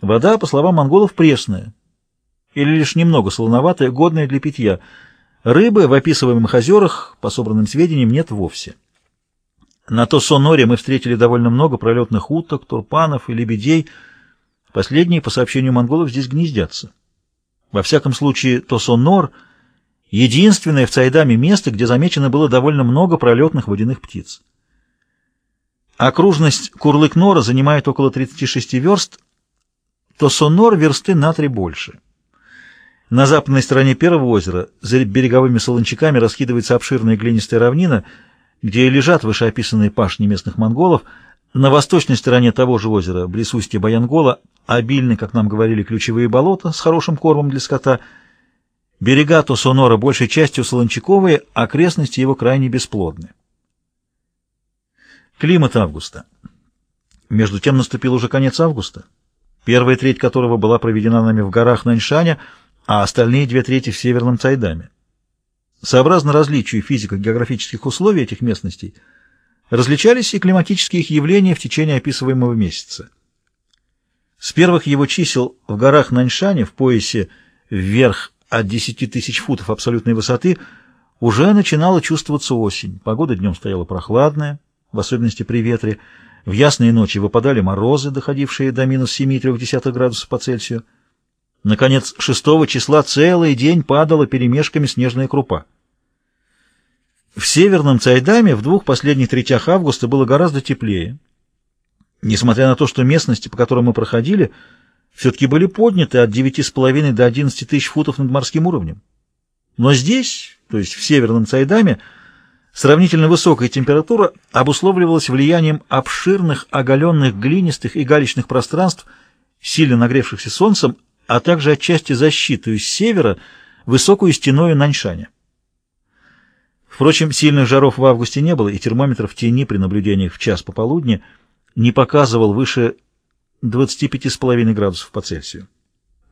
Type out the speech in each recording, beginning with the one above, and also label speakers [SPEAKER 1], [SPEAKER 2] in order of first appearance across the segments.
[SPEAKER 1] Вода, по словам монголов, пресная или лишь немного солоноватая, годная для питья. Рыбы в описываемых озерах, по собранным сведениям, нет вовсе. На Тосоноре мы встретили довольно много пролетных уток, турпанов и лебедей. Последние, по сообщению монголов, здесь гнездятся. Во всяком случае, Тосонор — единственное в Цайдаме место, где замечено было довольно много пролетных водяных птиц. Окружность Курлык-Нора занимает около 36 верст, Тосонор версты на три больше. На западной стороне первого озера за береговыми солончаками раскидывается обширная глинистая равнина — где лежат вышеописанные пашни местных монголов, на восточной стороне того же озера, близ устья Баянгола, обильны, как нам говорили, ключевые болота с хорошим кормом для скота. Берега Тосонора большей частью солончаковые, окрестности его крайне бесплодны. Климат августа. Между тем наступил уже конец августа, первая треть которого была проведена нами в горах Наньшаня, а остальные две трети в северном Цайдаме. Сообразно различию физико-географических условий этих местностей, различались и климатические их явления в течение описываемого месяца. С первых его чисел в горах Наньшане в поясе вверх от 10 тысяч футов абсолютной высоты уже начинала чувствоваться осень. Погода днем стояла прохладная, в особенности при ветре. В ясные ночи выпадали морозы, доходившие до минус 7,3 градусов по Цельсию. Наконец, 6 числа целый день падала перемешками снежная крупа. В северном Цайдаме в двух последних третях августа было гораздо теплее. Несмотря на то, что местности, по которым мы проходили, все-таки были подняты от 9,5 до 11 тысяч футов над морским уровнем. Но здесь, то есть в северном Цайдаме, сравнительно высокая температура обусловливалась влиянием обширных оголенных глинистых и галечных пространств, сильно нагревшихся солнцем, а также отчасти защиту с севера высокую стеною Наньшаня. Впрочем, сильных жаров в августе не было, и термометр в тени при наблюдениях в час пополудни не показывал выше 25,5 градусов по Цельсию.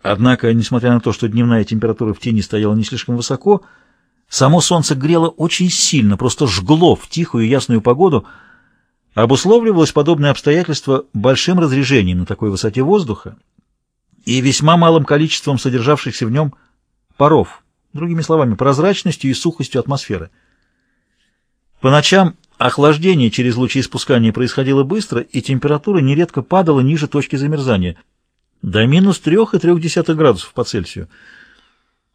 [SPEAKER 1] Однако, несмотря на то, что дневная температура в тени стояла не слишком высоко, само солнце грело очень сильно, просто жгло в тихую и ясную погоду. Обусловливалось подобное обстоятельство большим разрежением на такой высоте воздуха и весьма малым количеством содержавшихся в нем паров, другими словами, прозрачностью и сухостью атмосферы. По ночам охлаждение через лучи испускания происходило быстро, и температура нередко падала ниже точки замерзания, до минус 3,3 градусов по Цельсию.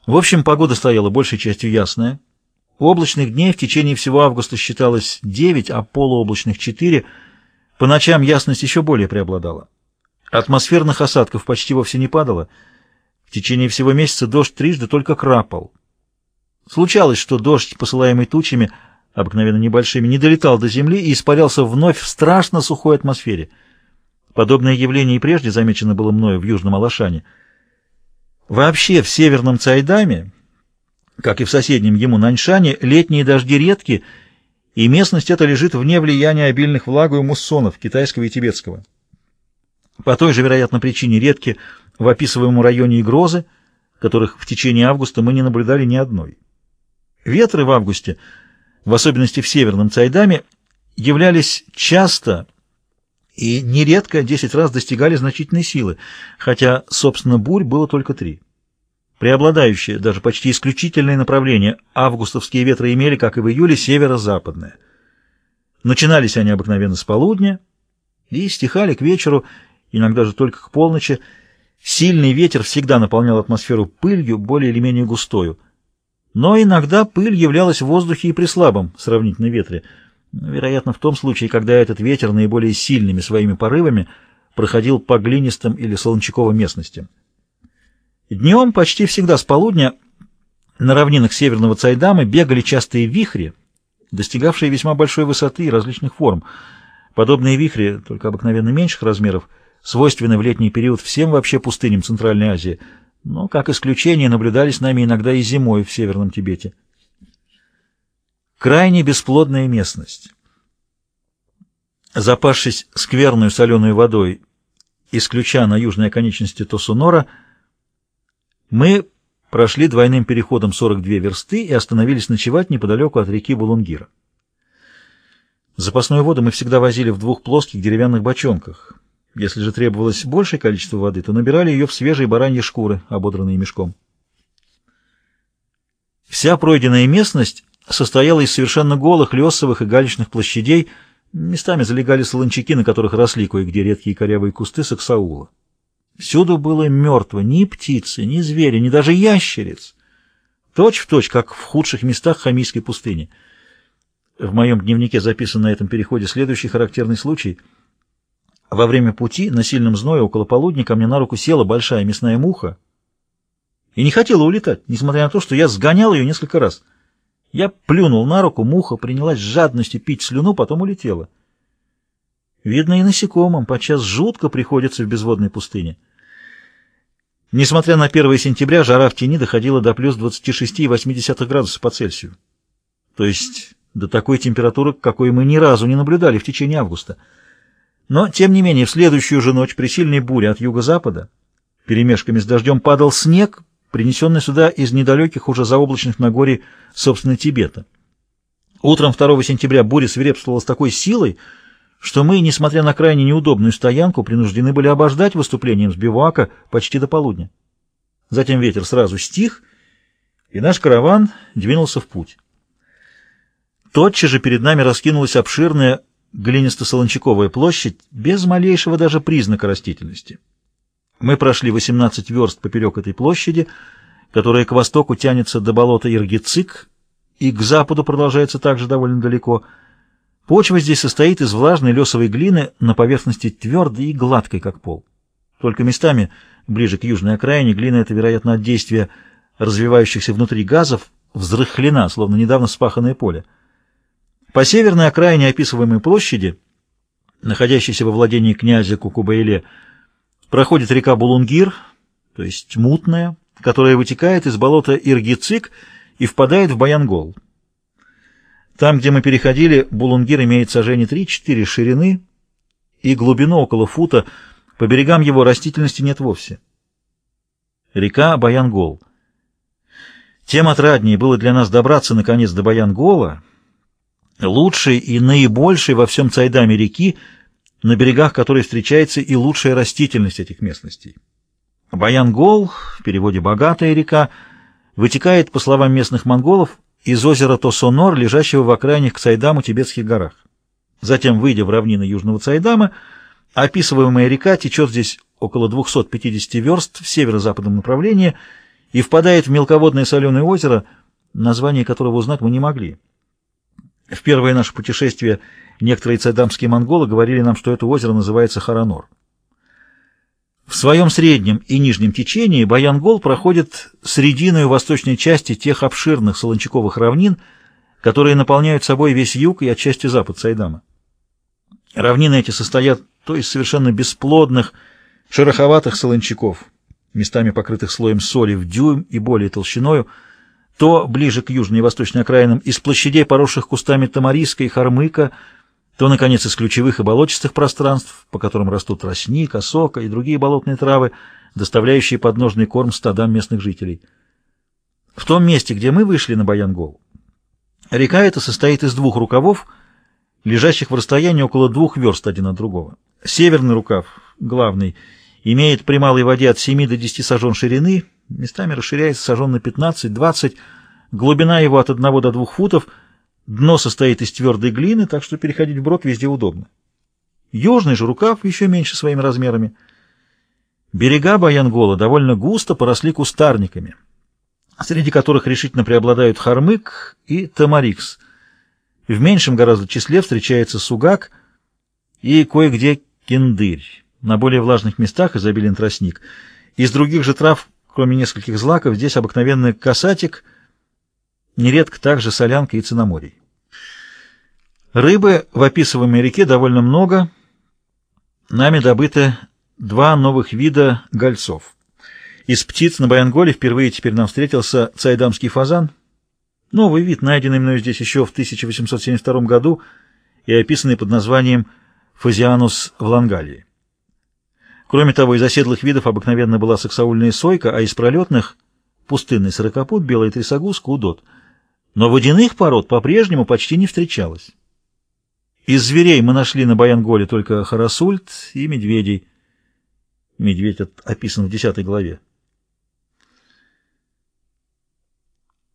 [SPEAKER 1] В общем, погода стояла большей частью ясная. Облачных дней в течение всего августа считалось 9, а полуоблачных 4. По ночам ясность еще более преобладала. Атмосферных осадков почти вовсе не падало. В течение всего месяца дождь трижды только крапал. Случалось, что дождь, посылаемый тучами, обыкновенно небольшими, не долетал до земли и испарялся вновь в страшно сухой атмосфере. Подобное явление и прежде замечено было мною в Южном Алашане. Вообще в северном Цайдаме, как и в соседнем ему Наньшане, летние дожди редки, и местность эта лежит вне влияния обильных влагой муссонов китайского и тибетского. По той же, вероятно, причине редки в описываемом районе и грозы, которых в течение августа мы не наблюдали ни одной. Ветры в августе, в особенности в северном Цайдаме, являлись часто и нередко 10 раз достигали значительной силы, хотя, собственно, бурь было только три. Преобладающее, даже почти исключительное направление августовские ветры имели, как и в июле, северо-западное. Начинались они обыкновенно с полудня и стихали к вечеру, иногда же только к полночи. Сильный ветер всегда наполнял атмосферу пылью, более или менее густою. Но иногда пыль являлась в воздухе и при слабом сравнительно ветре, вероятно, в том случае, когда этот ветер наиболее сильными своими порывами проходил по глинистым или солончаковым местностям. Днем почти всегда с полудня на равнинах северного Цайдама бегали частые вихри, достигавшие весьма большой высоты и различных форм. Подобные вихри, только обыкновенно меньших размеров, свойственны в летний период всем вообще пустыням Центральной Азии, но, как исключение, наблюдались нами иногда и зимой в Северном Тибете. Крайне бесплодная местность. Запасшись скверную соленой водой из ключа на южной оконечности Тосунора, мы прошли двойным переходом 42 версты и остановились ночевать неподалеку от реки Булунгира. Запасную воду мы всегда возили в двух плоских деревянных бочонках, Если же требовалось большее количество воды, то набирали ее в свежие бараньи шкуры, ободранные мешком. Вся пройденная местность состояла из совершенно голых лесовых и галечных площадей, местами залегали солончаки, на которых росли кое-где редкие корявые кусты саксаула. Всюду было мертво ни птицы, ни звери, ни даже ящериц. Точь в точь, как в худших местах Хамийской пустыни. В моем дневнике записан на этом переходе следующий характерный случай. Во время пути на сильном зное около полудня ко мне на руку села большая мясная муха и не хотела улетать, несмотря на то, что я сгонял ее несколько раз. Я плюнул на руку, муха принялась с жадностью пить слюну, потом улетела. Видно, и насекомым подчас жутко приходится в безводной пустыне. Несмотря на 1 сентября, жара в тени доходила до плюс 26,8 градусов по Цельсию. То есть до такой температуры, какой мы ни разу не наблюдали в течение августа. Но, тем не менее, в следующую же ночь при сильной буре от юго-запада перемешками с дождем падал снег, принесенный сюда из недалеких уже заоблачных Нагорий, собственно, Тибета. Утром 2 сентября буря свирепствовала с такой силой, что мы, несмотря на крайне неудобную стоянку, принуждены были обождать выступлением с бивака почти до полудня. Затем ветер сразу стих, и наш караван двинулся в путь. Тотчас же перед нами раскинулась обширная глинисто-солончаковая площадь без малейшего даже признака растительности. Мы прошли 18 верст поперек этой площади, которая к востоку тянется до болота Иргицик и к западу продолжается также довольно далеко. Почва здесь состоит из влажной лесовой глины на поверхности твердой и гладкой, как пол. Только местами, ближе к южной окраине, глина эта, вероятно, от действия развивающихся внутри газов, взрыхлена, словно недавно спаханное поле. По северной окраине описываемой площади, находящейся во владении князя Кукубаиле, проходит река Булунгир, то есть мутная, которая вытекает из болота Иргицик и впадает в Баянгол. Там, где мы переходили, Булунгир имеет сажение 3-4 ширины и глубину около фута, по берегам его растительности нет вовсе. Река Баянгол. Тем отраднее было для нас добраться наконец до Баянгола, лучшей и наибольшей во всем Цайдаме реки, на берегах которой встречается и лучшая растительность этих местностей. Баянгол, в переводе «богатая река», вытекает, по словам местных монголов, из озера Тосонор, лежащего в окраинах к Цайдаму Тибетских горах. Затем, выйдя в равнины Южного Цайдама, описываемая река течет здесь около 250 верст в северо-западном направлении и впадает в мелководное соленое озеро, название которого узнать мы не могли. В первое наше путешествие некоторые цайдамские монголы говорили нам, что это озеро называется Харанор. В своем среднем и нижнем течении Баянгол проходит срединную восточной части тех обширных солончаковых равнин, которые наполняют собой весь юг и отчасти запад Сайдама. Равнины эти состоят то из совершенно бесплодных, шероховатых солончаков, местами покрытых слоем соли в дюйм и более толщиною, то ближе к южной и восточной окраинам из площадей, поросших кустами тамариска и хормыка, то, наконец, из ключевых и болотистых пространств, по которым растут тростник, осока и другие болотные травы, доставляющие подножный корм стадам местных жителей. В том месте, где мы вышли на Баянгол, река эта состоит из двух рукавов, лежащих в расстоянии около двух верст один от другого. Северный рукав, главный, имеет при малой воде от 7 до 10 сажен ширины, местами расширяется сажен на 15-20, глубина его от 1 до 2 футов, дно состоит из твердой глины, так что переходить вброд везде удобно. Южный же рукав еще меньше своими размерами. Берега Баянгола довольно густо поросли кустарниками, среди которых решительно преобладают хармык и тамарикс. В меньшем гораздо числе встречается сугак и кое-где кендырь. На более влажных местах изобилен тростник. Из других же трав Кроме нескольких злаков, здесь обыкновенный касатик, нередко также солянка и циноморий. Рыбы в описываемой реке довольно много. Нами добыто два новых вида гольцов. Из птиц на Баянголе впервые теперь нам встретился цайдамский фазан. Новый вид, найденный мною здесь еще в 1872 году и описанный под названием фазианус в. Кроме того, из оседлых видов обыкновенно была саксаульная сойка, а из пролетных — пустынный сорокопут, белый трясогуз, кудот. Но водяных пород по-прежнему почти не встречалось. Из зверей мы нашли на Баянголе только харасульт и медведей. Медведь описан в десятой главе.